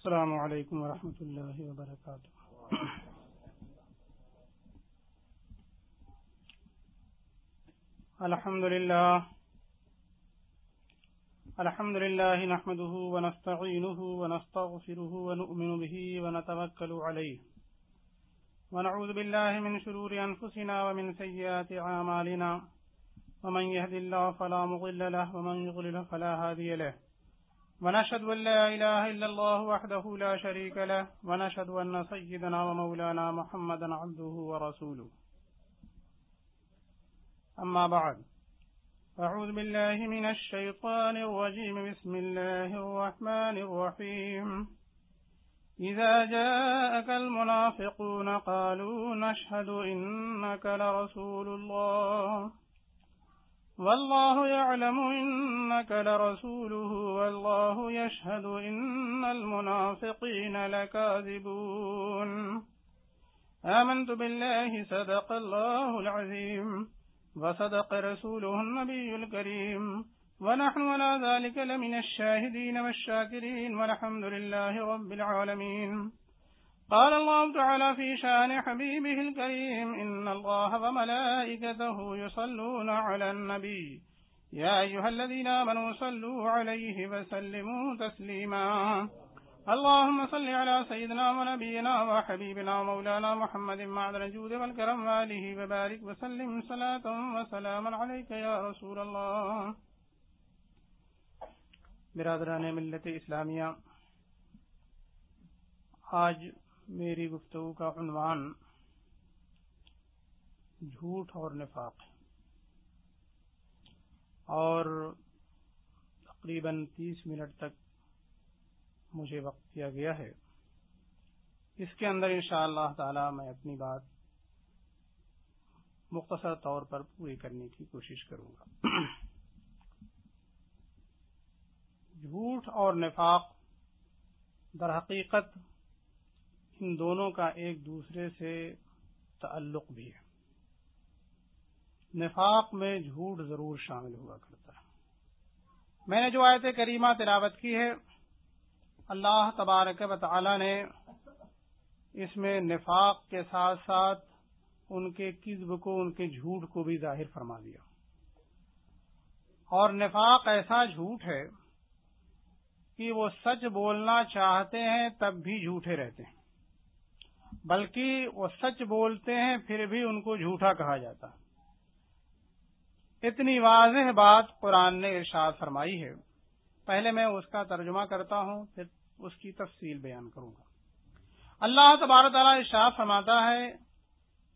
السلام علیکم ورحمۃ اللہ وبرکاتہ۔ الحمد لله الحمد لله نحمده ونستعينه ونستغفره ونؤمن به ونتوكل عليه ونعوذ بالله من شرور أنفسنا ومن سيئات عامالنا ومن يهد الله فلا مضل له ومن يضلل فلا هادي له۔ ونشهد أن لا إله إلا الله وحده لا شريك له، ونشهد أن سيدنا ومولانا محمدا عبده ورسوله. أما بعد، أعوذ بالله من الشيطان الرجيم، بسم الله الرحمن الرحيم. إذا جاءك المنافقون قالوا نشهد إنك لرسول الله. والله يعلم إنك لرسوله، والله يشهد إن المنافقين لكاذبون. آمنت بالله، صدق الله العظيم، وصدق رسوله النبي الكريم، ونحن على ذلك لمن الشاهدين والشاكرين، والحمد لله رب العالمين. قال الله تعالى في شان حبيبه الكريم إن الله وملائكته يصلون على النبي. يا أيها الذين آمنوا صلوا عليه وسلموا تسليما. اللهم صل على سيدنا ونبينا وحبيبنا ومولانا محمد معدن الجود والكرم وآله وبارك وسلم صلاة وسلاما عليك يا رسول الله. برادران ملت اسلامیہ، آج میری گفتگو کا عنوان جھوٹ اور نفاق اور تقریباً تیس منٹ تک مجھے وقت دیا گیا ہے۔ اس کے اندر انشاء اللہ تعالی میں اپنی بات مختصر طور پر پوری کرنے کی کوشش کروں گا۔ جھوٹ اور نفاق در حقیقت ان دونوں کا ایک دوسرے سے تعلق بھی ہے۔ نفاق میں جھوٹ ضرور شامل ہوا کرتا ہے۔ میں نے جو آیت کریمہ تلاوت کی ہے، اللہ تبارک و تعالی نے اس میں نفاق کے ساتھ ساتھ ان کے کذب کو، ان کے جھوٹ کو بھی ظاہر فرما دیا۔ اور نفاق ایسا جھوٹ ہے کہ وہ سچ بولنا چاہتے ہیں تب بھی جھوٹے رہتے ہیں۔ بلکہ وہ سچ بولتے ہیں، پھر بھی ان کو جھوٹا کہا جاتا۔ اتنی واضح بات قرآن نے ارشاد فرمائی ہے۔ پہلے میں اس کا ترجمہ کرتا ہوں، پھر اس کی تفصیل بیان کروں گا۔ اللہ تبار تعالیٰ ارشاد فرماتا ہے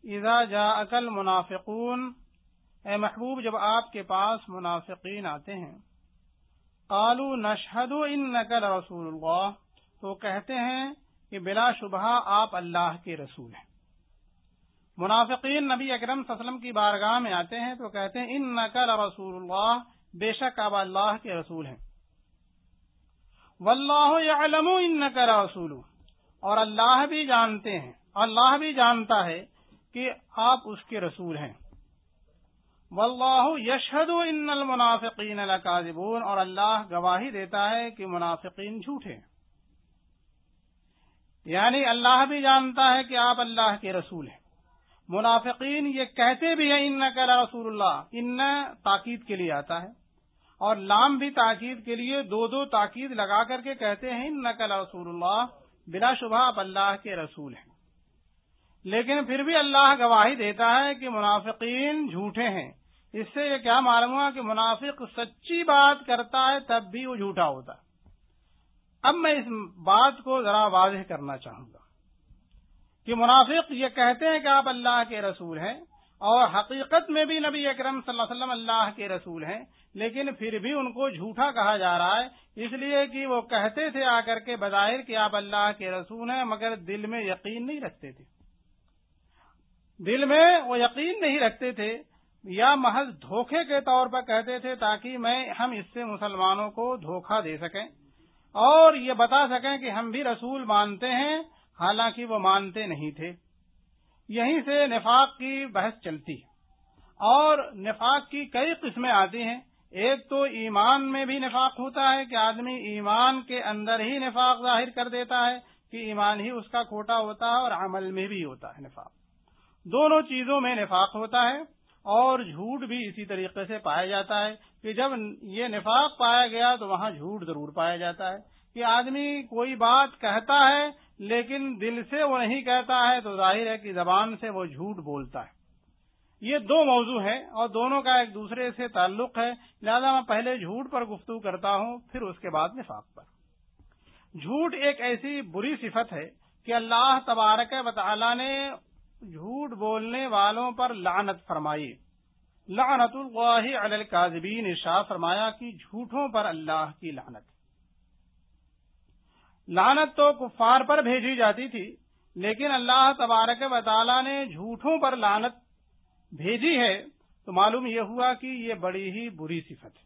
ایزا جا عقل منافقون اے محبوب، جب آپ کے پاس منافقین آتے ہیں قالو نشہد ان نقل رسول اللہ، تو کہتے ہیں کہ بلا شبہ آپ اللہ کے رسول ہیں۔ منافقین نبی اکرم وسلم کی بارگاہ میں آتے ہیں تو کہتے ہیں ان نقل رسول اللہ، بے شک آپ اللہ کے رسول ہیں۔ واللہ علم ان نقل رسول اور اللہ بھی جانتے ہیں، اللہ بھی جانتا ہے کہ آپ اس کے رسول ہیں۔ واللہ یشہد ان المنافقین لکاذبون۔ اور اللہ گواہی دیتا ہے کہ منافقین جھوٹے یعنی اللہ بھی جانتا ہے کہ آپ اللہ کے رسول ہیں۔ منافقین یہ کہتے بھی ہیں ان کا رسول اللہ، ان تاکید کے لیے آتا ہے۔ اور لام بھی تاکید کے لیے دو دو تاکید لگا کر کے کہتے ہیں ان نقل رسول اللہ، بلا شبہ آپ اللہ کے رسول ہیں۔ لیکن پھر بھی اللہ گواہی دیتا ہے کہ منافقین جھوٹے ہیں۔ اس سے یہ کیا معلوم ہوا کہ منافق سچی بات کرتا ہے تب بھی وہ جھوٹا ہوتا۔ ہے اب میں اس بات کو ذرا واضح کرنا چاہوں گا کہ منافق یہ کہتے ہیں کہ آپ اللہ کے رسول ہیں اور حقیقت میں بھی نبی اکرم صلی اللہ علیہ وسلم اللہ کے رسول ہیں، لیکن پھر بھی ان کو جھوٹا کہا جا رہا ہے، اس لیے کہ وہ کہتے تھے آ کر کے بظاہر کہ آپ اللہ کے رسول ہیں، مگر دل میں یقین نہیں رکھتے تھے۔ دل میں وہ یقین نہیں رکھتے تھے، یا محض دھوکے کے طور پر کہتے تھے تاکہ میں ہم اس سے مسلمانوں کو دھوکہ دے سکیں۔ اور یہ بتا سکیں کہ ہم بھی رسول مانتے ہیں، حالانکہ وہ مانتے نہیں تھے۔ یہیں سے نفاق کی بحث چلتی ہے۔ اور نفاق کی کئی قسمیں آتی ہیں۔ ایک تو ایمان میں بھی نفاق ہوتا ہے کہ آدمی ایمان کے اندر ہی نفاق ظاہر کر دیتا ہے کہ ایمان ہی اس کا کھوٹا ہوتا ہے اور عمل میں بھی ہوتا ہے نفاق۔ دونوں چیزوں میں نفاق ہوتا ہے۔ اور جھوٹ بھی اسی طریقے سے پایا جاتا ہے کہ جب یہ نفاق پایا گیا تو وہاں جھوٹ ضرور پایا جاتا ہے کہ آدمی کوئی بات کہتا ہے لیکن دل سے وہ نہیں کہتا ہے تو ظاہر ہے کہ زبان سے وہ جھوٹ بولتا ہے۔ یہ دو موضوع ہیں اور دونوں کا ایک دوسرے سے تعلق ہے۔ لہذا میں پہلے جھوٹ پر گفتگو کرتا ہوں، پھر اس کے بعد نفاق پر۔ جھوٹ ایک ایسی بری صفت ہے کہ اللہ تبارک و تعالی نے جھوٹ بولنے والوں پر لعنت فرمائی۔ لعنت اللہ علی القاذبین شاہ فرمایا کہ جھوٹوں پر اللہ کی لعنت۔ لعنت تو کفار پر بھیجی جاتی تھی، لیکن اللہ تبارک و تعالی نے جھوٹوں پر لعنت بھیجی ہے تو معلوم یہ ہوا کہ یہ بڑی ہی بری صفت۔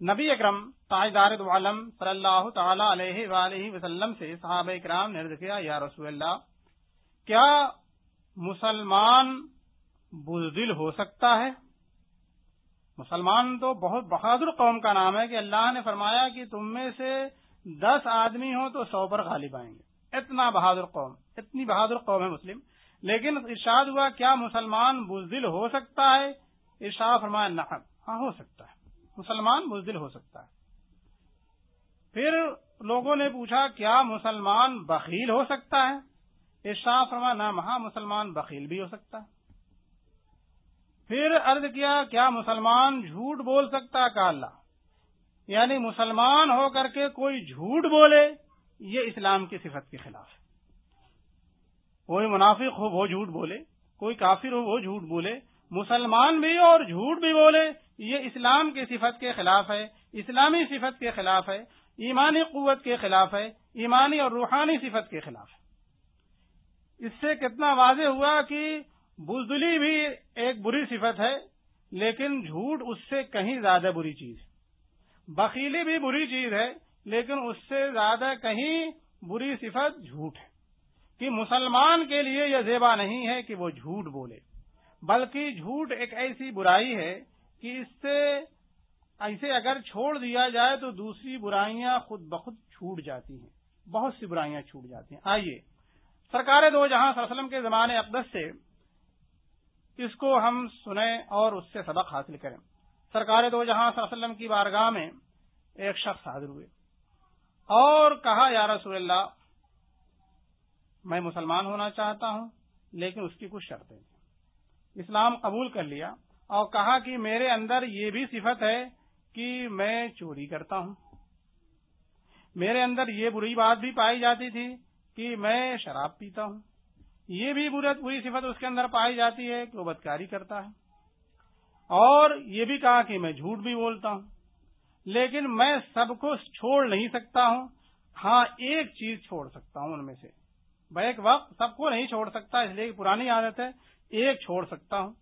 نبی اکرم، تاجدار عالم صلی اللہ تعالی علیہ وآلہ وسلم سے صحابہ اکرام نے کیا، یا رسول اللہ، کیا مسلمان بزدل ہو سکتا ہے۔ مسلمان تو بہت بہادر قوم کا نام ہے کہ اللہ نے فرمایا کہ تم میں سے دس آدمی ہوں تو سو پر غالب آئیں گے۔ اتنا بہادر قوم، اتنی بہادر قوم ہے مسلم۔ لیکن ارشاد ہوا کیا مسلمان بزدل ہو سکتا ہے؟ ارشاد فرمایا نقد ہاں ہو سکتا ہے۔ مسلمان بزدل ہو سکتا ہے۔ پھر لوگوں نے پوچھا، کیا مسلمان بخیل ہو سکتا ہے؟ ارشاد فرمایا نہ مہا مسلمان بخیل بھی ہو سکتا۔ پھر عرض کیا کیا مسلمان جھوٹ بول سکتا ہے اللہ؟ یعنی مسلمان ہو کر کے کوئی جھوٹ بولے، یہ اسلام کی صفت کے خلاف ہے۔ کوئی منافق ہو، وہ جھوٹ بولے۔ کوئی کافر ہو، وہ جھوٹ بولے۔ مسلمان بھی اور جھوٹ بھی بولے، یہ اسلام کی صفت کے خلاف ہے۔ اسلامی صفت کے خلاف ہے، ایمانی قوت کے خلاف ہے، ایمانی اور روحانی صفت کے خلاف ہے۔ اس سے کتنا واضح ہوا کہ بزدلی بھی ایک بری صفت ہے، لیکن جھوٹ اس سے کہیں زیادہ بری چیز ہے۔ بخیلی بھی بری چیز ہے، لیکن اس سے زیادہ کہیں بری صفت جھوٹ ہے۔ کہ مسلمان کے لیے یہ زیبا نہیں ہے کہ وہ جھوٹ بولے، بلکہ جھوٹ ایک ایسی برائی ہے کہ اس سے ایسے اگر چھوڑ دیا جائے تو دوسری برائیاں خود بخود چھوٹ جاتی ہیں۔ بہت سی برائیاں چھوٹ جاتی ہیں۔ آئیے سرکار دو جہاں وسلم کے زمانے اقدس سے اس کو ہم سنیں اور اس سے سبق حاصل کریں۔ سرکار دو جہاں صلی اللہ علیہ وسلم کی بارگاہ میں ایک شخص حاضر ہوئے۔ اور کہا، یا رسول اللہ، میں مسلمان ہونا چاہتا ہوں، لیکن اس کی کچھ شرطیں اسلام قبول کر لیا اور کہا کہ میرے اندر یہ بھی صفت ہے کہ میں چوری کرتا ہوں۔ میرے اندر یہ بری بات بھی پائی جاتی تھی کہ میں شراب پیتا ہوں۔ یہ بھی بری صفت اس کے اندر پائی جاتی ہے کہ وہ بدکاری کرتا ہے۔ اور یہ بھی کہا کہ میں جھوٹ بھی بولتا ہوں۔ لیکن میں سب کو چھوڑ نہیں سکتا ہوں۔ ہاں ایک چیز چھوڑ سکتا ہوں ان میں سے۔ بیک وقت سب کو نہیں چھوڑ سکتا، اس لیے پرانی عادت ہے، ایک چھوڑ سکتا ہوں۔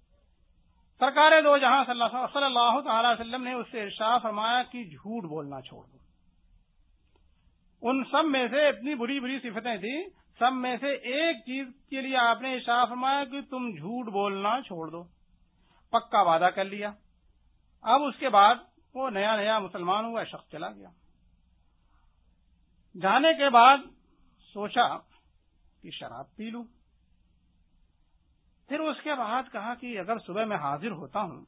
سرکار دو، جہاں صلی اللہ صلی اللہ تعالی وسلم نے اس سے ارشاد فرمایا کہ جھوٹ بولنا چھوڑ دو۔ ان سب میں سے اتنی بری بری صفتیں تھیں۔ سب میں سے ایک چیز کے لیے آپ نے ارشاد فرمایا کہ تم جھوٹ بولنا چھوڑ دو۔ پکا وعدہ کر لیا۔ اب اس کے بعد وہ نیا نیا مسلمان ہوا، شخص چلا گیا۔ جانے کے بعد سوچا کہ شراب پی لوں۔ پھر اس کے بعد کہا کہ اگر صبح میں حاضر ہوتا ہوں،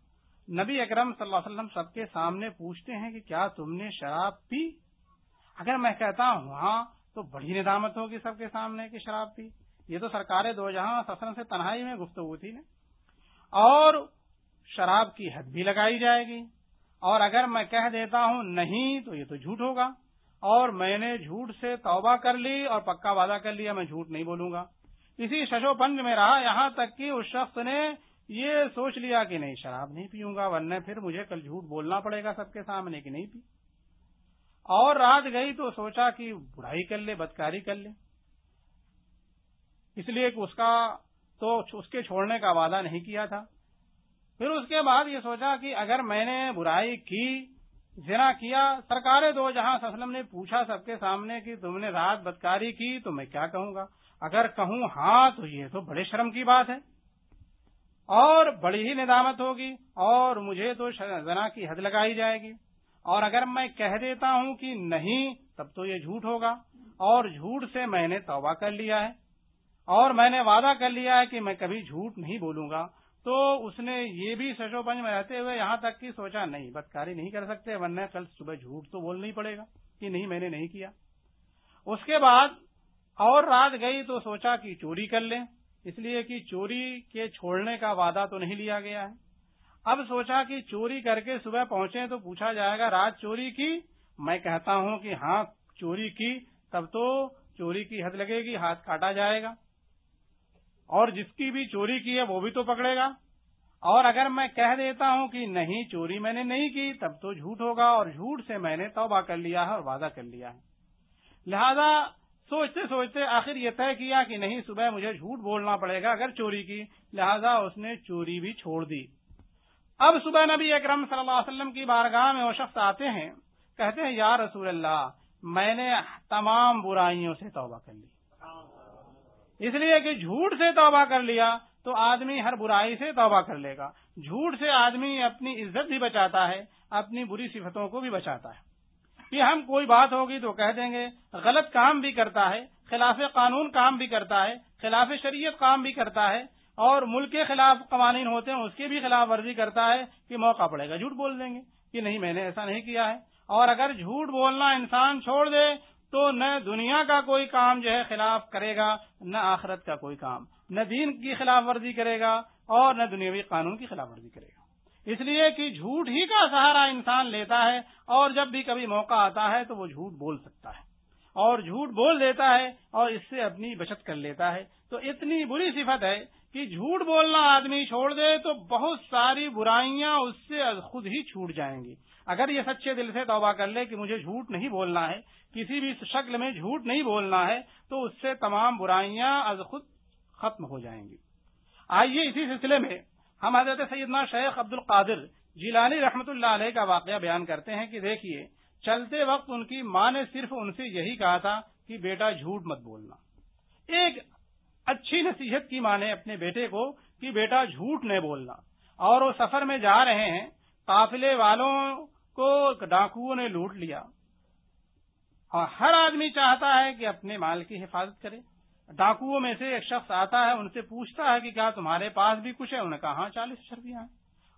نبی اکرم صلی اللہ علیہ وسلم سب کے سامنے پوچھتے ہیں کہ کیا تم نے شراب پی؟ اگر میں کہتا ہوں ہاں تو بڑی ندامت ہوگی سب کے سامنے کہ شراب پی یہ تو سرکار دو جہاں سسن سے تنہائی میں گفتگو تھی نا۔ اور شراب کی حد بھی لگائی جائے گی۔ اور اگر میں کہہ دیتا ہوں نہیں، تو یہ تو جھوٹ ہوگا۔ اور میں نے جھوٹ سے توبہ کر لی اور پکا وعدہ کر لیا، میں جھوٹ نہیں بولوں گا۔ اسی ششو پنج میں رہا، یہاں تک کہ اس شخص نے یہ سوچ لیا کہ نہیں، شراب نہیں پیوں گا، ورنہ پھر مجھے کل جھوٹ بولنا پڑے گا سب کے سامنے کہ نہیں پی۔ اور رات گئی تو سوچا کہ برائی کر لے، بدکاری کر لے۔ اس لیے کہ اس کا تو اس کے چھوڑنے کا وعدہ نہیں کیا تھا۔ پھر اس کے بعد یہ سوچا کہ اگر میں نے برائی کی زنا کیا سرکار دو، جہاں اسلم نے پوچھا سب کے سامنے کہ تم نے رات بدکاری کی تو میں کیا کہوں گا؟ اگر کہوں ہاں تو یہ تو بڑے شرم کی بات ہے۔ اور بڑی ہی ندامت ہوگی اور مجھے تو زنا کی حد لگائی جائے گی۔ اور اگر میں کہہ دیتا ہوں کہ نہیں، تب تو یہ جھوٹ ہوگا۔ اور جھوٹ سے میں نے توبہ کر لیا ہے۔ اور میں نے وعدہ کر لیا ہے کہ میں کبھی جھوٹ نہیں بولوں گا۔ تو اس نے یہ بھی سشو پنج میں رہتے ہوئے یہاں تک کہ سوچا، نہیں، بدکاری نہیں کر سکتے، ورنہ کل صبح جھوٹ تو بولنا ہی پڑے گا کہ نہیں، میں نے نہیں کیا۔ اس کے بعد اور رات گئی تو سوچا کہ چوری کر لیں۔ اس لیے کہ چوری کے چھوڑنے کا وعدہ تو نہیں لیا گیا ہے۔ اب سوچا کہ چوری کر کے صبح پہنچے تو پوچھا جائے گا، رات چوری کی؟ میں کہتا ہوں کہ ہاں چوری کی، تب تو چوری کی حد لگے گی، ہاتھ کاٹا جائے گا۔ اور جس کی بھی چوری کی ہے، وہ بھی تو پکڑے گا۔ اور اگر میں کہہ دیتا ہوں کہ نہیں، چوری میں نے نہیں کی، تب تو جھوٹ ہوگا اور جھوٹ سے میں نے توبہ کر لیا ہے اور وعدہ کر لیا ہے۔ لہذا سوچتے سوچتے آخر یہ طے کیا کہ نہیں، صبح مجھے جھوٹ بولنا پڑے گا اگر چوری کی، لہذا اس نے چوری بھی چھوڑ دی۔ اب صبح نبی اکرم صلی اللہ علیہ وسلم کی بارگاہ میں وہ شخص آتے ہیں، کہتے ہیں، یا رسول اللہ، میں نے تمام برائیوں سے توبہ کر لی۔ اس لیے کہ جھوٹ سے توبہ کر لیا تو آدمی ہر برائی سے توبہ کر لے گا۔ جھوٹ سے آدمی اپنی عزت بھی بچاتا ہے، اپنی بری صفتوں کو بھی بچاتا ہے۔ یہ ہم کوئی بات ہوگی تو کہہ دیں گے، غلط کام بھی کرتا ہے، خلاف قانون کام بھی کرتا ہے، خلاف شریعت کام بھی کرتا ہے۔ اور ملک کے خلاف قوانین ہوتے ہیں، اس کی بھی خلاف ورزی کرتا ہے کہ موقع پڑے گا، جھوٹ بول دیں گے کہ نہیں، میں نے ایسا نہیں کیا ہے۔ اور اگر جھوٹ بولنا انسان چھوڑ دے تو نہ دنیا کا کوئی کام جو ہے خلاف کرے گا، نہ آخرت کا کوئی کام۔ نہ دین کی خلاف ورزی کرے گا اور نہ دنیاوی قانون کی خلاف ورزی کرے گا۔ اس لیے کہ جھوٹ ہی کا سہارا انسان لیتا ہے اور جب بھی کبھی موقع آتا ہے تو وہ جھوٹ بول سکتا ہے۔ اور جھوٹ بول دیتا ہے اور اس سے اپنی بچت کر لیتا ہے۔ تو اتنی بری صفت ہے کہ جھوٹ بولنا آدمی چھوڑ دے تو بہت ساری برائیاں اس سے خود ہی چھوٹ جائیں گی۔ اگر یہ سچے دل سے توبہ کر لے کہ مجھے جھوٹ نہیں بولنا ہے، کسی بھی شکل میں جھوٹ نہیں بولنا ہے، تو اس سے تمام برائیاں از خود ختم ہو جائیں گی۔ آئیے اسی سلسلے میں ہم حضرت سیدنا شیخ عبد القادر جیلانی رحمت اللہ علیہ کا واقعہ بیان کرتے ہیں کہ دیکھیے، چلتے وقت ان کی ماں نے صرف ان سے یہی کہا تھا کہ بیٹا جھوٹ مت بولنا۔ ایک اچھی نصیحت کی ماں نے اپنے بیٹے کو کہ بیٹا جھوٹ نہیں بولنا۔ اور وہ سفر میں جا رہے ہیں، قافلے والوں کو ڈاکوؤں نے لوٹ لیا۔ اور ہر آدمی چاہتا ہے کہ اپنے مال کی حفاظت کرے۔ ڈاکوؤں میں سے ایک شخص آتا ہے، ان سے پوچھتا ہے کہ کیا تمہارے پاس بھی کچھ ہے؟ انہوں نے کہا ہاں چالیس شرفیاں ہیں۔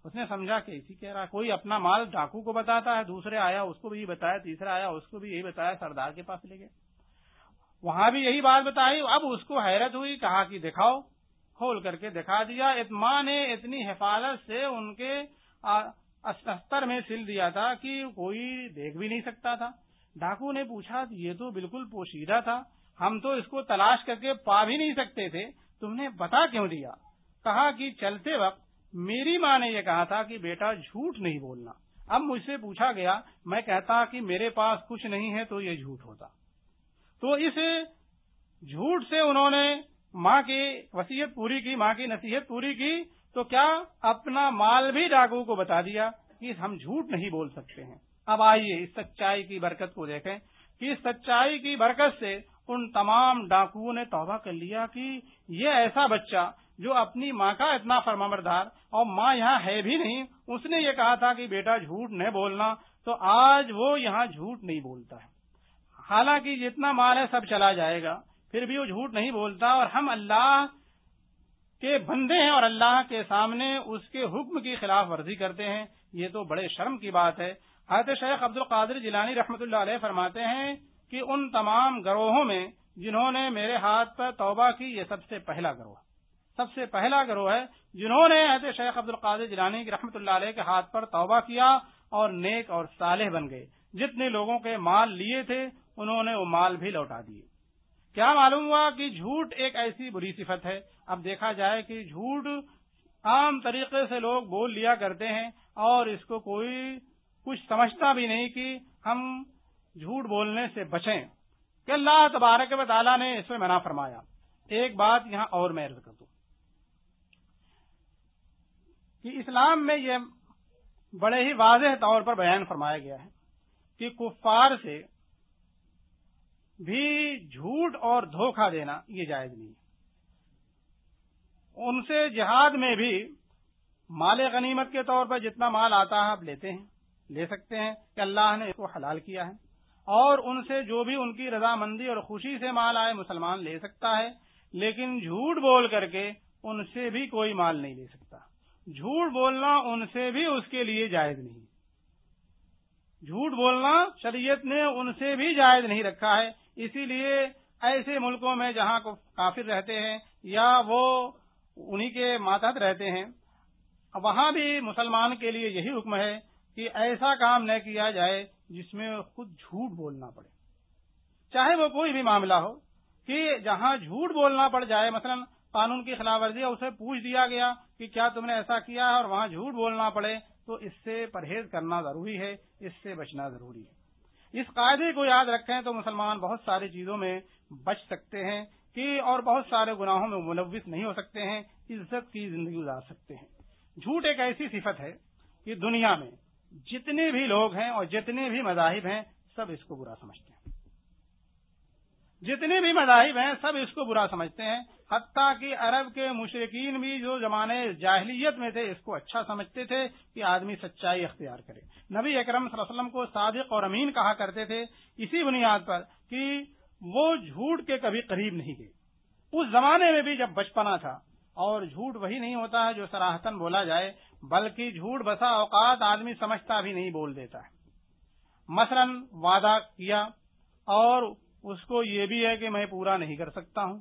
اس نے سمجھا کہ اسی کہہ رہا کوئی اپنا مال ڈاکو کو بتاتا ہے، دوسرے آیا، اس کو بھی یہی بتایا، تیسرا آیا، اس کو بھی یہی بتایا، سردار کے پاس لے گئے۔ وہاں بھی یہی بات بتائی، اب اس کو حیرت ہوئی، کہا کہ دکھاؤ، کھول کر کے دکھا دیا۔ اتما نے اتنی حفاظت سے ان کے استر میں سل دیا تھا کہ کوئی دیکھ بھی نہیں سکتا تھا۔ ڈاکو نے پوچھا، یہ تو بالکل پوشیدہ تھا، ہم تو اس کو تلاش کر کے پا بھی نہیں سکتے تھے، تم نے بتا کیوں دیا؟ کہا کہ چلتے وقت میری ماں نے یہ کہا تھا کہ بیٹا، جھوٹ نہیں بولنا۔ اب مجھ سے پوچھا گیا، میں کہتا کہ میرے پاس کچھ نہیں ہے تو یہ جھوٹ ہوتا۔ تو اس جھوٹ سے انہوں نے ماں کی وسیعت پوری کی، ماں کی نصیحت پوری کی، تو کیا اپنا مال بھی ڈاکو کو بتا دیا کہ ہم جھوٹ نہیں بول سکتے ہیں؟ اب آئیے اس سچائی کی برکت کو دیکھیں کہ اس سچائی کی برکت سے ان تمام ڈاکوؤں نے توبہ کر لیا کہ یہ ایسا بچہ جو اپنی ماں کا اتنا فرما بردار اور ماں یہاں ہے بھی نہیں، اس نے یہ کہا تھا کہ بیٹا جھوٹ نہیں بولنا تو آج وہ یہاں جھوٹ نہیں بولتا ہے۔ حالانکہ جتنا مال ہے سب چلا جائے گا، پھر بھی وہ جھوٹ نہیں بولتا اور ہم اللہ کے بندے ہیں اور اللہ کے سامنے اس کے حکم کی خلاف ورزی کرتے ہیں، یہ تو بڑے شرم کی بات ہے۔ حضرت شیخ عبد القادر جیلانی رحمۃ اللہ علیہ فرماتے ہیں کہ ان تمام گروہوں میں جنہوں نے میرے ہاتھ پر توبہ کی، یہ سب سے پہلا گروہ، سب سے پہلا گروہ ہے جنہوں نے حضرت شیخ عبد القادر جیلانی رحمۃ اللہ علیہ کے ہاتھ پر توبہ کیا اور نیک اور صالح بن گئے۔ جتنے لوگوں کے مال لیے تھے انہوں نے وہ مال بھی لوٹا دیے۔ کیا معلوم ہوا کہ جھوٹ ایک ایسی بری صفت ہے؟ اب دیکھا جائے کہ جھوٹ عام طریقے سے لوگ بول لیا کرتے ہیں اور اس کو کوئی کچھ سمجھتا بھی نہیں کہ ہم جھوٹ بولنے سے بچیں۔ کہ اللہ تبارک و تعالیٰ نے اس میں منع فرمایا۔ ایک بات یہاں اور میں عرض کر دوں۔ کہ اسلام میں یہ بڑے ہی واضح طور پر بیان فرمایا گیا ہے کہ کفار سے بھی جھوٹ اور دھوکہ دینا یہ جائز نہیں ان سے جہاد میں بھی مال غنیمت کے طور پر جتنا مال آتا ہے آپ لیتے ہیں، لے سکتے ہیں کہ اللہ نے اس کو حلال کیا ہے۔ اور ان سے جو بھی ان کی رضامندی اور خوشی سے مال آئے، مسلمان لے سکتا ہے، لیکن جھوٹ بول کر کے ان سے بھی کوئی مال نہیں لے سکتا۔ جھوٹ بولنا ان سے بھی اس کے لیے جائز نہیں۔ جھوٹ بولنا شریعت نے ان سے بھی جائز نہیں رکھا ہے۔ اسی لیے ایسے ملکوں میں جہاں کافر رہتے ہیں یا وہ انہی کے ماتحت رہتے ہیں، وہاں بھی مسلمان کے لیے یہی حکم ہے کہ ایسا کام نہ کیا جائے جس میں خود جھوٹ بولنا پڑے۔ چاہے وہ کوئی بھی معاملہ ہو، کہ جہاں جھوٹ بولنا پڑ جائے، مثلا قانون کی خلاف ورزی اسے پوچھ دیا گیا کہ کیا تم نے ایسا کیا ہے اور وہاں جھوٹ بولنا پڑے، تو اس سے پرہیز کرنا ضروری ہے، اس سے بچنا ضروری ہے۔ اس قاعدے کو یاد رکھیں تو مسلمان بہت ساری چیزوں میں بچ سکتے ہیں کہ اور بہت سارے گناہوں میں ملوث نہیں ہو سکتے ہیں، عزت کی زندگی گزار سکتے ہیں۔ جھوٹ ایک ایسی صفت ہے کہ دنیا میں جتنے بھی لوگ ہیں اور جتنے بھی مذاہب ہیں، سب اس کو برا سمجھتے ہیں۔ جتنے بھی مذاہب ہیں، سب اس کو برا سمجھتے ہیں۔ حتیٰ کہ عرب کے مشرقین بھی جو زمانے جاہلیت میں تھے، اس کو اچھا سمجھتے تھے کہ آدمی سچائی اختیار کرے۔ نبی اکرم صلی اللہ علیہ وسلم کو صادق اور امین کہا کرتے تھے اسی بنیاد پر کہ وہ جھوٹ کے کبھی قریب نہیں گئے اس زمانے میں بھی جب بچپنا تھا، اور جھوٹ وہی نہیں ہوتا ہے جو سراہتن بولا جائے، بلکہ جھوٹ بسا اوقات آدمی سمجھتا بھی نہیں، بول دیتا ہے۔ مثلا وعدہ کیا، اور اس کو یہ بھی ہے کہ میں پورا نہیں کر سکتا ہوں۔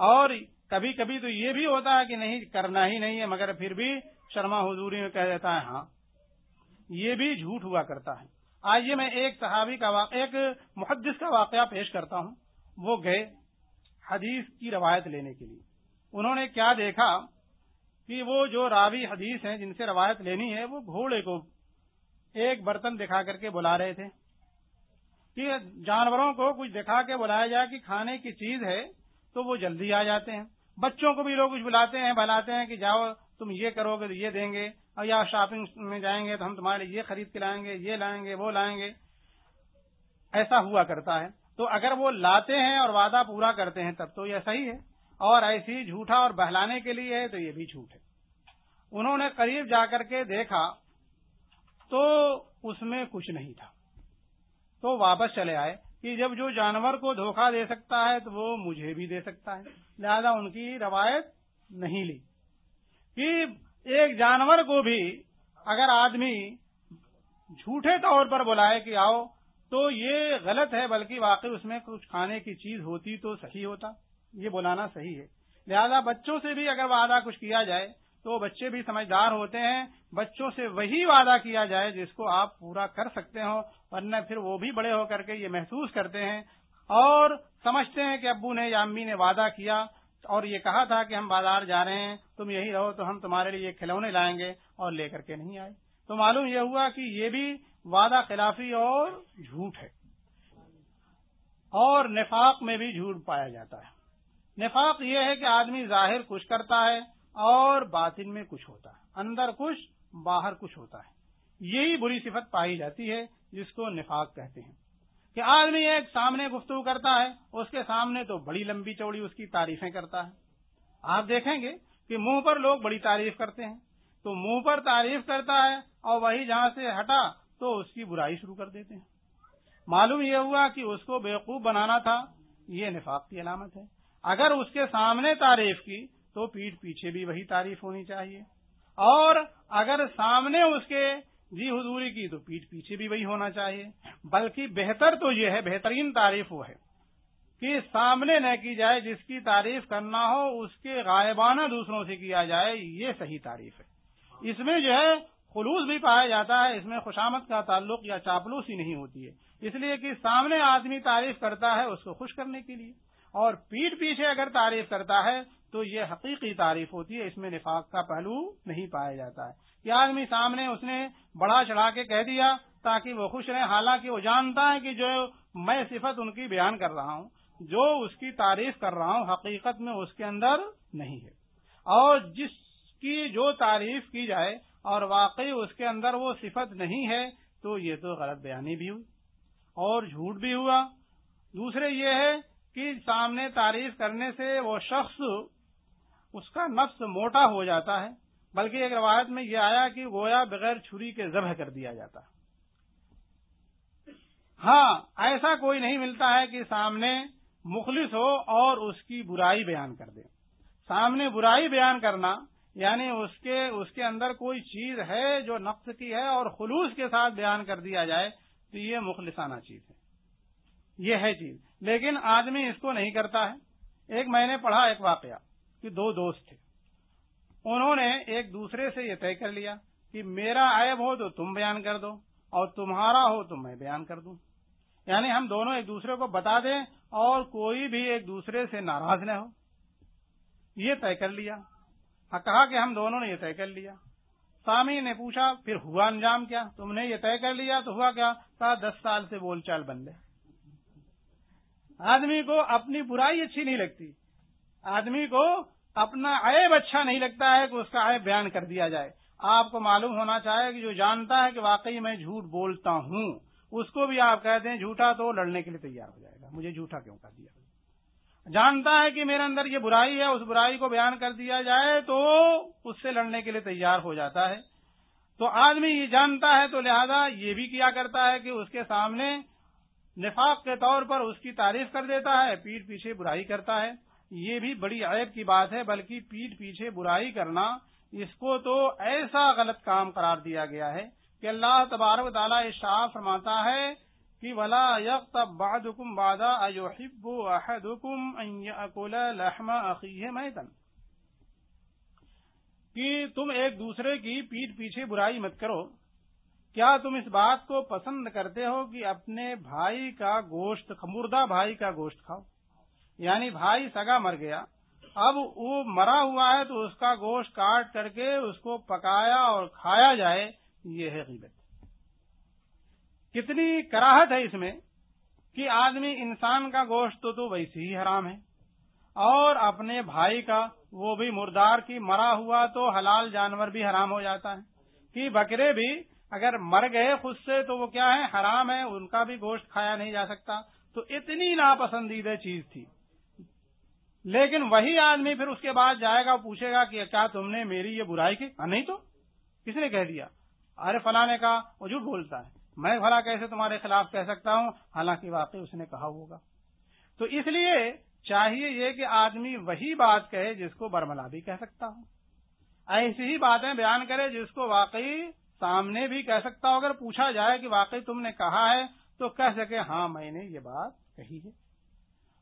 اور کبھی کبھی تو یہ بھی ہوتا ہے کہ نہیں، کرنا ہی نہیں ہے، مگر پھر بھی شرما حضوری میں کہہ دیتا ہے ہاں یہ بھی جھوٹ ہوا کرتا ہے۔ آئیے میں ایک صحابی کا واقع ایک محدث کا واقعہ پیش کرتا ہوں۔ وہ گئے حدیث کی روایت لینے کے لیے۔ انہوں نے کیا دیکھا کہ وہ جو راوی حدیث ہیں، جن سے روایت لینی ہے، وہ گھوڑے کو ایک برتن دکھا کر کے بلا رہے تھے۔ کہ جانوروں کو کچھ دکھا کے بلایا جائے کہ کھانے کی چیز ہے تو وہ جلدی آ جاتے ہیں۔ بچوں کو بھی لوگ کچھ بلاتے ہیں بلاتے ہیں کہ جاؤ، تم یہ کرو گے تو یہ دیں گے، اور یا شاپنگ میں جائیں گے تو ہم تمہارے یہ خرید کے لائیں گے، یہ لائیں گے، وہ لائیں گے۔ ایسا ہوا کرتا ہے۔ تو اگر وہ لاتے ہیں اور وعدہ پورا کرتے ہیں تب تو یہ صحیح ہے۔ اور ایسی جھوٹا اور بہلانے کے لیے ہے تو یہ بھی جھوٹ ہے۔ انہوں نے قریب جا کر کے دیکھا تو اس میں کچھ نہیں تھا۔ تو واپس چلے آئے۔ کہ جب جو جانور کو دھوکہ دے سکتا ہے تو وہ مجھے بھی دے سکتا ہے۔ لہذا ان کی روایت نہیں لی۔ کہ ایک جانور کو بھی اگر آدمی جھوٹے طور پر بلائے کہ آؤ تو یہ غلط ہے، بلکہ واقعی اس میں کچھ کھانے کی چیز ہوتی تو صحیح ہوتا۔ یہ بلانا صحیح ہے۔ لہذا بچوں سے بھی اگر وعدہ کچھ کیا جائے تو بچے بھی سمجھدار ہوتے ہیں، بچوں سے وہی وعدہ کیا جائے جس کو آپ پورا کر سکتے ہو، ورنہ پھر وہ بھی بڑے ہو کر کے یہ محسوس کرتے ہیں۔ اور سمجھتے ہیں کہ ابو نے یا امی نے وعدہ کیا، اور یہ کہا تھا کہ ہم بازار جا رہے ہیں، تم یہی رہو تو ہم تمہارے لیے کھلونے لائیں گے، اور لے کر کے نہیں آئے۔ تو معلوم یہ ہوا کہ یہ بھی وعدہ خلافی اور جھوٹ ہے۔ اور نفاق میں بھی جھوٹ پایا جاتا ہے۔ نفاق یہ ہے کہ آدمی ظاہر کچھ کرتا ہے اور باطن میں کچھ ہوتا ہے۔ اندر کچھ، باہر کچھ ہوتا ہے۔ یہی بری صفت پائی جاتی ہے، جس کو نفاق کہتے ہیں۔ کہ آدمی ایک سامنے گفتگو کرتا ہے، اس کے سامنے تو بڑی لمبی چوڑی اس کی تعریفیں کرتا ہے۔ آپ دیکھیں گے کہ منہ پر لوگ بڑی تعریف کرتے ہیں۔ تو منہ پر تعریف کرتا ہے اور وہی جہاں سے ہٹا تو اس کی برائی شروع کر دیتے ہیں۔ معلوم یہ ہوا کہ اس کو بیوقوف بنانا تھا، یہ نفاق کی علامت ہے۔ اگر اس کے سامنے تعریف کی تو پیٹ پیچھے بھی وہی تعریف ہونی چاہیے۔ اور اگر سامنے اس کے جی حضوری کی تو پیٹ پیچھے بھی وہی ہونا چاہیے۔ بلکہ بہتر تو یہ ہے، بہترین تعریف وہ ہے کہ سامنے نہ کی جائے، جس کی تعریف کرنا ہو، اس کے غائبانہ دوسروں سے کیا جائے، یہ صحیح تعریف ہے۔ اس میں جو ہے خلوص بھی پایا جاتا ہے، اس میں خوشامد کا تعلق یا چاپلوس ہی نہیں ہوتی ہے۔ اس لیے کہ سامنے آدمی تعریف کرتا ہے اس کو خوش کرنے کے لیے۔ اور پیٹ پیچھے اگر تعریف کرتا ہے تو یہ حقیقی تعریف ہوتی ہے، اس میں نفاق کا پہلو نہیں پایا جاتا ہے۔ کہ آدمی سامنے اس نے بڑا چڑھا کے کہہ دیا تاکہ وہ خوش رہے، حالانکہ وہ جانتا ہے کہ جو میں صفت ان کی بیان کر رہا ہوں، جو اس کی تعریف کر رہا ہوں، حقیقت میں اس کے اندر نہیں ہے۔ اور جس کی جو تعریف کی جائے اور واقعی اس کے اندر وہ صفت نہیں ہے، تو یہ تو غلط بیانی بھی ہوئی اور جھوٹ بھی ہوا۔ دوسرے یہ ہے کہ سامنے تعریف کرنے سے وہ شخص اس کا نفس موٹا ہو جاتا ہے، بلکہ ایک روایت میں یہ آیا کہ گویا بغیر چھری کے ذبح کر دیا جاتا۔ ہاں ایسا کوئی نہیں ملتا ہے کہ سامنے مخلص ہو اور اس کی برائی بیان کر دے۔ سامنے برائی بیان کرنا یعنی اس کے اس کے اندر کوئی چیز ہے جو نقص کی ہے اور خلوص کے ساتھ بیان کر دیا جائے، تو یہ مخلصانہ چیز ہے۔ یہ ہے چیز۔ لیکن آدمی اس کو نہیں کرتا ہے۔ ایک میں نے پڑھا ایک واقعہ۔ کہ دو دوست تھے۔ انہوں نے ایک دوسرے سے یہ طے کر لیا کہ میرا عیب ہو تو تم بیان کر دو اور تمہارا ہو تو میں بیان کر دوں۔ یعنی ہم دونوں ایک دوسرے کو بتا دیں اور کوئی بھی ایک دوسرے سے ناراض نہ ہو۔ یہ طے کر لیا۔ کہا کہ ہم دونوں نے یہ طے کر لیا۔ سامی نے پوچھا، پھر ہوا انجام کیا؟ تم نے یہ طے کر لیا تو ہوا کیا؟ کہا، دس سال سے بول چال بند ہے۔ آدمی کو اپنی برائی اچھی نہیں لگتی۔ آدمی کو اپنا عیب اچھا نہیں لگتا ہے کہ اس کا عیب بیان کر دیا جائے۔ آپ کو معلوم ہونا چاہے کہ جو جانتا ہے کہ واقعی میں جھوٹ بولتا ہوں، اس کو بھی آپ کہتے ہیں جھوٹا تو لڑنے کے لیے تیار ہو جائے گا۔ مجھے جھوٹا کیوں کر دیا؟ جانتا ہے کہ میرے اندر یہ برائی ہے، اس برائی کو بیان کر دیا جائے تو اس سے لڑنے کے لیے تیار ہو جاتا ہے۔ تو آدمی یہ جانتا ہے تو لہذا یہ بھی کیا کرتا ہے کہ اس کے سامنے نفاق کے طور پر اس کی تعریف کر دیتا ہے پیٹ پیچھے برائی کرتا ہے۔ یہ بھی بڑی عیب کی بات ہے، بلکہ پیٹ پیچھے برائی کرنا، اس کو تو ایسا غلط کام قرار دیا گیا ہے کہ اللہ تبارک تعالیٰ شاہ فرماتا ہے کہ ولا یق باد حکم بادا ایوحب احد حکم لحم عقی میتن کہ تم ایک دوسرے کی پیٹ پیچھے برائی مت کرو۔ کیا تم اس بات کو پسند کرتے ہو کہ اپنے بھائی کا گوشت مردہ بھائی کا گوشت کھاؤ؟ یعنی بھائی سگا مر گیا۔ اب وہ مرا ہوا ہے تو اس کا گوشت کاٹ کر کے اس کو پکایا اور کھایا جائے، یہ ہے غیبت۔ کتنی کراہت ہے اس میں کہ آدمی انسان کا گوشت تو ویسے ہی حرام ہے۔ اور اپنے بھائی کا وہ بھی مردار کی مرا ہوا تو حلال جانور بھی حرام ہو جاتا ہے۔ کہ بکرے بھی اگر مر گئے خود سے تو وہ کیا ہے، حرام ہے، ان کا بھی گوشت کھایا نہیں جا سکتا۔ تو اتنی ناپسندیدہ چیز تھی۔ لیکن وہی آدمی پھر اس کے بعد جائے گا پوچھے گا کہ کیا تم نے میری یہ برائی کی؟ نہیں تو۔ کس نے کہہ دیا؟ ارے، فلاں نے کہا، وہ جھوٹ بولتا ہے۔ میں بھلا کیسے تمہارے خلاف کہہ سکتا ہوں؟ حالانکہ واقعی اس نے کہا ہوگا۔ تو اس لیے چاہیے یہ کہ آدمی وہی بات کہے جس کو برملا بھی کہہ سکتا ہوں ایسی ہی باتیں بیان کرے جس کو واقعی سامنے بھی کہہ سکتا ہو۔ اگر پوچھا جائے کہ واقعی تم نے کہا ہے تو کہہ سکے ہاں میں نے یہ بات کہی ہے۔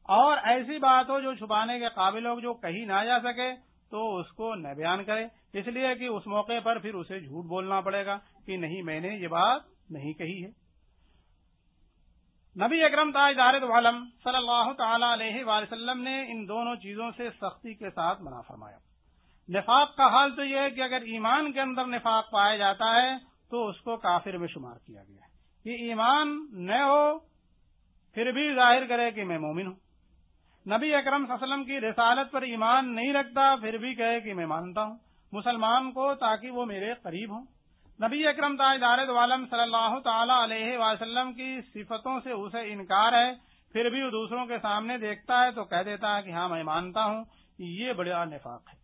اور ایسی بات ہو جو چھپانے کے قابل ہو جو کہی نہ جا سکے، تو اس کو نہ بیان کرے۔ اس لیے کہ اس موقع پر پھر اسے جھوٹ بولنا پڑے گا کہ نہیں، میں نے یہ بات نہیں کہی ہے۔ نبی اکرم تاج عالم صلی اللہ تعالی علیہ وسلم نے ان دونوں چیزوں سے سختی کے ساتھ منع فرمایا۔ نفاق کا حال تو یہ ہے کہ اگر ایمان کے اندر نفاق پایا جاتا ہے، تو اس کو کافر میں شمار کیا گیا ہے۔ کہ ایمان نہ ہو، پھر بھی ظاہر کرے کہ میں مومن ہوں۔ نبی اکرم صلی اللہ علیہ وسلم کی رسالت پر ایمان نہیں رکھتا، پھر بھی کہے کہ میں مانتا ہوں، مسلمان کو تاکہ وہ میرے قریب ہوں۔ نبی اکرم دارد عالم صلی اللہ تعالی علیہ وسلم کی صفتوں سے اسے انکار ہے، پھر بھی وہ دوسروں کے سامنے دیکھتا ہے تو کہہ دیتا ہے کہ ہاں میں مانتا ہوں، یہ بڑا نفاق ہے۔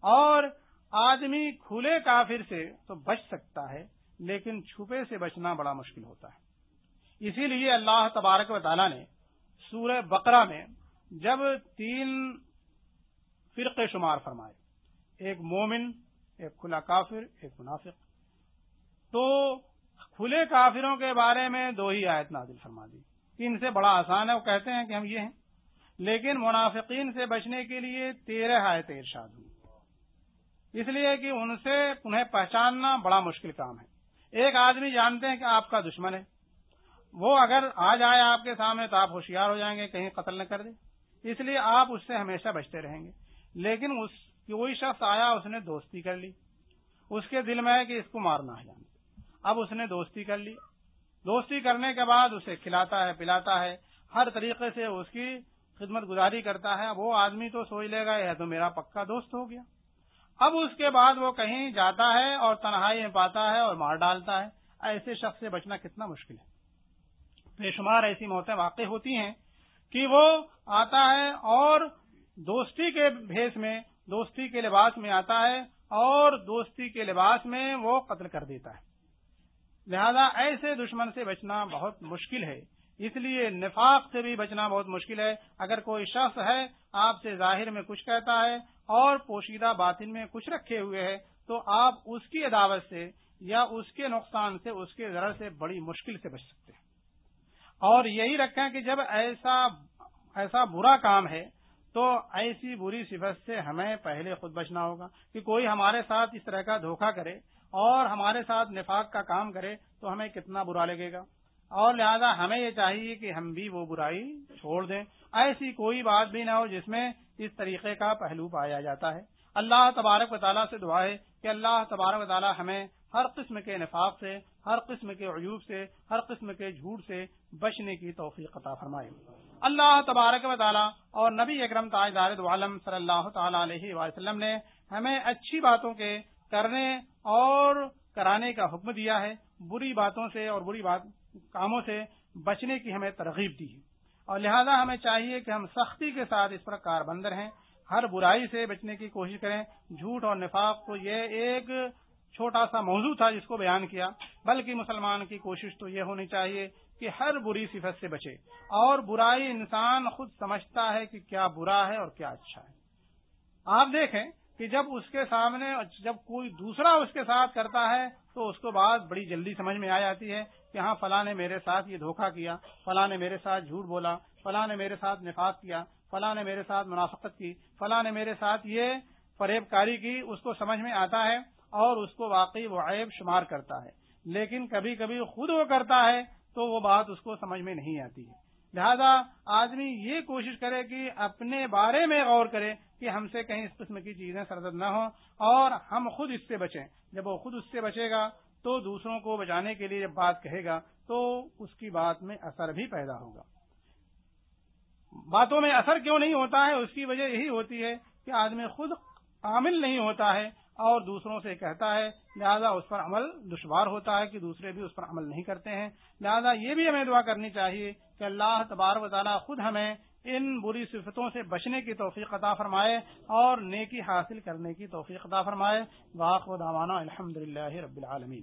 اور آدمی کھلے کافر سے تو بچ سکتا ہے، لیکن چھپے سے بچنا بڑا مشکل ہوتا ہے۔ اسی لیے اللہ تبارک و تعالیٰ نے سورہ بقرہ میں جب تین فرقے شمار فرمائے، ایک مومن، ایک کھلا کافر، ایک منافق، تو کھلے کافروں کے بارے میں دو ہی آیت نازل فرما دی۔ ان سے بڑا آسان ہے، وہ کہتے ہیں کہ ہم یہ ہیں۔ لیکن منافقین سے بچنے کے لیے تیرہ آیت ارشاد ہوئی۔ اس لیے کہ ان سے انہیں پہچاننا بڑا مشکل کام ہے۔ ایک آدمی جانتے ہیں کہ آپ کا دشمن ہے۔ وہ اگر آ جائے آپ کے سامنے تو آپ ہوشیار ہو جائیں گے، کہیں قتل نہ کر دے اس لیے آپ اس سے ہمیشہ بچتے رہیں گے۔ لیکن اس کوئی شخص آیا، اس نے دوستی کر لی۔ اس کے دل میں ہے کہ اس کو مارنا ہے۔ جانتے اب اس نے دوستی کر لی۔ دوستی کرنے کے بعد اسے کھلاتا ہے، پلاتا ہے۔ ہر طریقے سے اس کی خدمت گزاری کرتا ہے۔ وہ آدمی تو سوچ لے گا، یہ تو میرا پکا دوست ہو گیا۔ اب اس کے بعد وہ کہیں جاتا ہے اور تنہائی میں پاتا ہے اور مار ڈالتا ہے۔ ایسے شخص سے بچنا کتنا مشکل ہے۔ بے شمار ایسی موتیں واقع ہوتی ہیں کہ وہ آتا ہے اور دوستی کے بھیس میں، دوستی کے لباس میں آتا ہے اور دوستی کے لباس میں وہ قتل کر دیتا ہے۔ لہذا ایسے دشمن سے بچنا بہت مشکل ہے۔ اس لیے نفاق سے بھی بچنا بہت مشکل ہے۔ اگر کوئی شخص ہے، آپ سے ظاہر میں کچھ کہتا ہے اور پوشیدہ باطن میں کچھ رکھے ہوئے ہے، تو آپ اس کی عداوت سے یا اس کے نقصان سے، اس کے ذرا سے بڑی مشکل سے بچ سکتے ہیں۔ اور یہی رکھیں کہ جب ایسا ایسا برا کام ہے، تو ایسی بری صفت سے ہمیں پہلے خود بچنا ہوگا کہ کوئی ہمارے ساتھ اس طرح کا دھوکہ کرے اور ہمارے ساتھ نفاق کا کام کرے تو ہمیں کتنا برا لگے گا۔ اور لہذا ہمیں یہ چاہیے کہ ہم بھی وہ برائی چھوڑ دیں۔ ایسی کوئی بات بھی نہ ہو جس میں اس طریقے کا پہلو پایا جاتا ہے۔ اللہ تبارک و تعالیٰ سے دعا ہے کہ اللہ تبارک و تعالیٰ ہمیں ہر قسم کے نفاق سے، ہر قسم کے عیوب سے، ہر قسم کے جھوٹ سے بچنے کی توفیق عطا فرمائے۔ اللہ تبارک و تعالیٰ اور نبی اکرم تاج عالم صلی اللہ تعالی علیہ وسلم نے ہمیں اچھی باتوں کے کرنے اور کرانے کا حکم دیا ہے۔ بری باتوں سے اور بری بات کاموں سے بچنے کی ہمیں ترغیب دی اور لہذا ہمیں چاہیے کہ ہم سختی کے ساتھ اس پر کار بند رہیں ہر برائی سے بچنے کی کوشش کریں۔ جھوٹ اور نفاق کو یہ ایک چھوٹا سا موضوع تھا جس کو بیان کیا، بلکہ مسلمان کی کوشش تو یہ ہونی چاہیے کہ ہر بری صفت سے بچے۔ اور برائی انسان خود سمجھتا ہے کہ کیا برا ہے اور کیا اچھا ہے۔ آپ دیکھیں کہ جب اس کے سامنے، جب کوئی دوسرا اس کے ساتھ کرتا ہے، تو اس کو بات بڑی جلدی سمجھ میں آ جاتی ہے کہ ہاں فلاں نے میرے ساتھ یہ دھوکہ کیا، فلاں نے میرے ساتھ جھوٹ بولا، فلاں نے میرے ساتھ نفاق کیا، فلاں نے میرے ساتھ منافقت کی، فلاں نے میرے ساتھ یہ فریب کاری کی، اس کو سمجھ میں آتا ہے۔ اور اس کو واقعی وہ عیب شمار کرتا ہے۔ لیکن کبھی کبھی خود وہ کرتا ہے تو وہ بات اس کو سمجھ میں نہیں آتی ہے۔ لہذا آدمی یہ کوشش کرے کہ اپنے بارے میں غور کرے کہ ہم سے کہیں اس قسم کی چیزیں سرزد نہ ہوں اور ہم خود اس سے بچیں۔ جب وہ خود اس سے بچے گا تو دوسروں کو بچانے کے لیے جب بات کہے گا تو اس کی بات میں اثر بھی پیدا ہوگا۔ باتوں میں اثر کیوں نہیں ہوتا ہے؟ اس کی وجہ یہی ہوتی ہے کہ آدمی خود عامل نہیں ہوتا ہے اور دوسروں سے کہتا ہے، لہذا اس پر عمل دشوار ہوتا ہے کہ دوسرے بھی اس پر عمل نہیں کرتے ہیں۔ لہذا یہ بھی ہمیں دعا کرنی چاہیے کہ اللہ تبار و تعالیٰ خود ہمیں ان بری صفتوں سے بچنے کی توفیق عطا فرمائے اور نیکی حاصل کرنے کی توفیق عطا فرمائے۔ واق و الحمد للہ رب العالمین۔